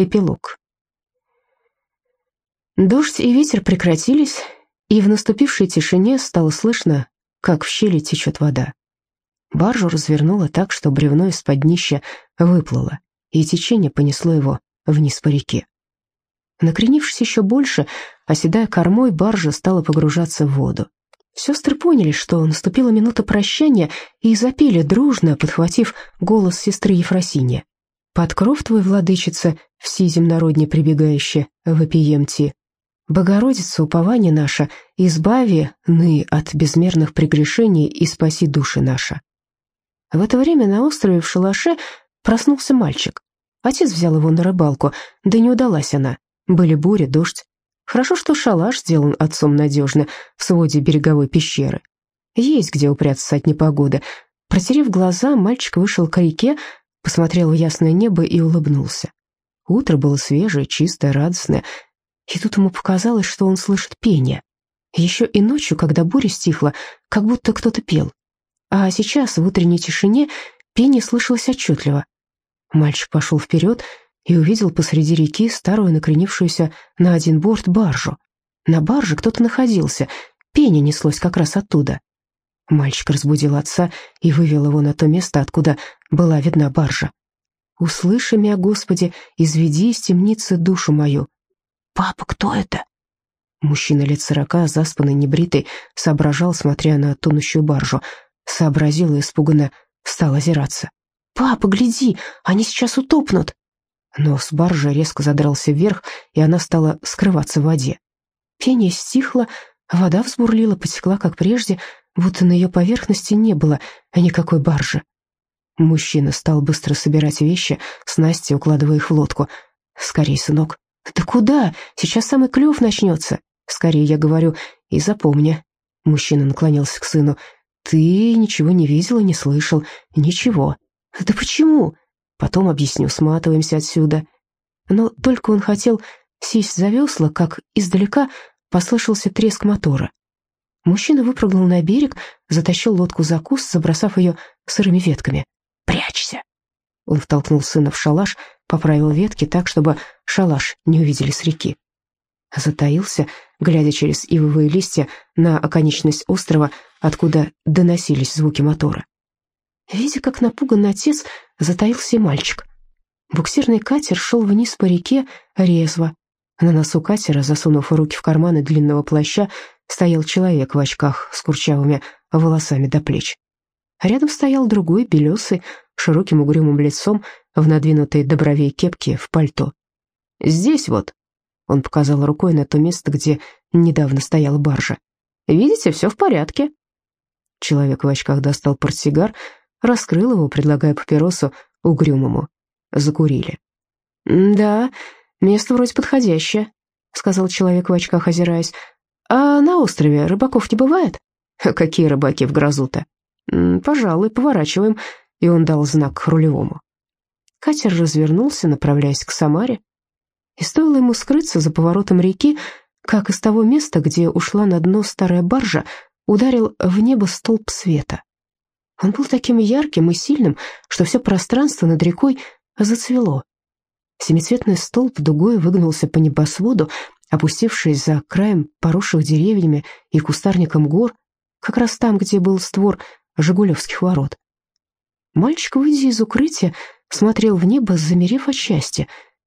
Эпилог. Дождь и ветер прекратились, и в наступившей тишине стало слышно, как в щели течет вода. Баржу развернуло так, что бревно из-под днища выплыло, и течение понесло его вниз по реке. Накренившись еще больше, оседая кормой, баржа стала погружаться в воду. Сестры поняли, что наступила минута прощания, и запели дружно, подхватив голос сестры Ефросинья. Под кров твой, владычица, все земнородне прибегающие, вопиемти. Богородица, упование наше, избави ны от безмерных прегрешений и спаси души наша. В это время на острове в шалаше проснулся мальчик. Отец взял его на рыбалку, да не удалась она. Были буря, дождь. Хорошо, что шалаш сделан отцом надежно в своде береговой пещеры. Есть где упрятаться от непогоды. Протерев глаза, мальчик вышел к реке, посмотрел в ясное небо и улыбнулся. Утро было свежее, чистое, радостное, и тут ему показалось, что он слышит пение. Еще и ночью, когда буря стихла, как будто кто-то пел. А сейчас, в утренней тишине, пение слышалось отчетливо. Мальчик пошел вперед и увидел посреди реки старую накренившуюся на один борт баржу. На барже кто-то находился, пение неслось как раз оттуда. Мальчик разбудил отца и вывел его на то место, откуда была видна баржа. «Услыши меня, Господи, изведи из темницы душу мою». «Папа, кто это?» Мужчина лет сорока, заспанный, небритый, соображал, смотря на тонущую баржу. Сообразил и испуганно стал озираться. «Папа, гляди, они сейчас утопнут!» Но с баржи резко задрался вверх, и она стала скрываться в воде. Пение стихло, вода взбурлила, потекла, как прежде, будто на ее поверхности не было никакой баржи. Мужчина стал быстро собирать вещи, снасти, укладывая их в лодку. «Скорей, сынок». «Да куда? Сейчас самый клев начнется». «Скорее, я говорю, и запомни». Мужчина наклонился к сыну. «Ты ничего не видел и не слышал. Ничего». «Да почему?» «Потом объясню, сматываемся отсюда». Но только он хотел сесть за весла, как издалека послышался треск мотора. Мужчина выпрыгнул на берег, затащил лодку за куст, забросав ее сырыми ветками. «Прячься!» Он втолкнул сына в шалаш, поправил ветки так, чтобы шалаш не увидели с реки. Затаился, глядя через ивовые листья на оконечность острова, откуда доносились звуки мотора. Видя, как напуганный отец, затаился и мальчик. Буксирный катер шел вниз по реке резво. На носу катера, засунув руки в карманы длинного плаща, стоял человек в очках с курчавыми волосами до плеч. Рядом стоял другой, белесый, широким угрюмым лицом, в надвинутой до бровей кепке, в пальто. «Здесь вот», — он показал рукой на то место, где недавно стояла баржа. «Видите, все в порядке». Человек в очках достал портсигар, раскрыл его, предлагая папиросу угрюмому. Закурили. «Да, место вроде подходящее», — сказал человек в очках, озираясь. «А на острове рыбаков не бывает?» «Какие рыбаки в грозу-то?» «Пожалуй, поворачиваем», и он дал знак рулевому. Катер развернулся, направляясь к Самаре, и стоило ему скрыться за поворотом реки, как из того места, где ушла на дно старая баржа, ударил в небо столб света. Он был таким ярким и сильным, что все пространство над рекой зацвело. Семицветный столб дугой выгнулся по небосводу, опустившись за краем поросших деревьями и кустарником гор, как раз там, где был створ Жигулевских ворот. Мальчик, выйдя из укрытия, смотрел в небо, замерев от счастья.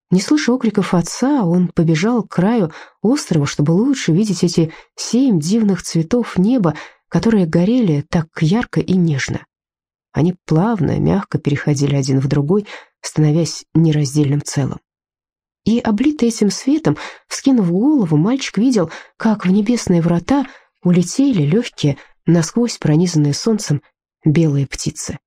Не слыша окриков отца, он побежал к краю острова, чтобы лучше видеть эти семь дивных цветов неба, которые горели так ярко и нежно. Они плавно, мягко переходили один в другой, становясь нераздельным целым. И, облитый этим светом, вскинув голову, мальчик видел, как в небесные врата улетели легкие, насквозь пронизанные солнцем, белые птицы.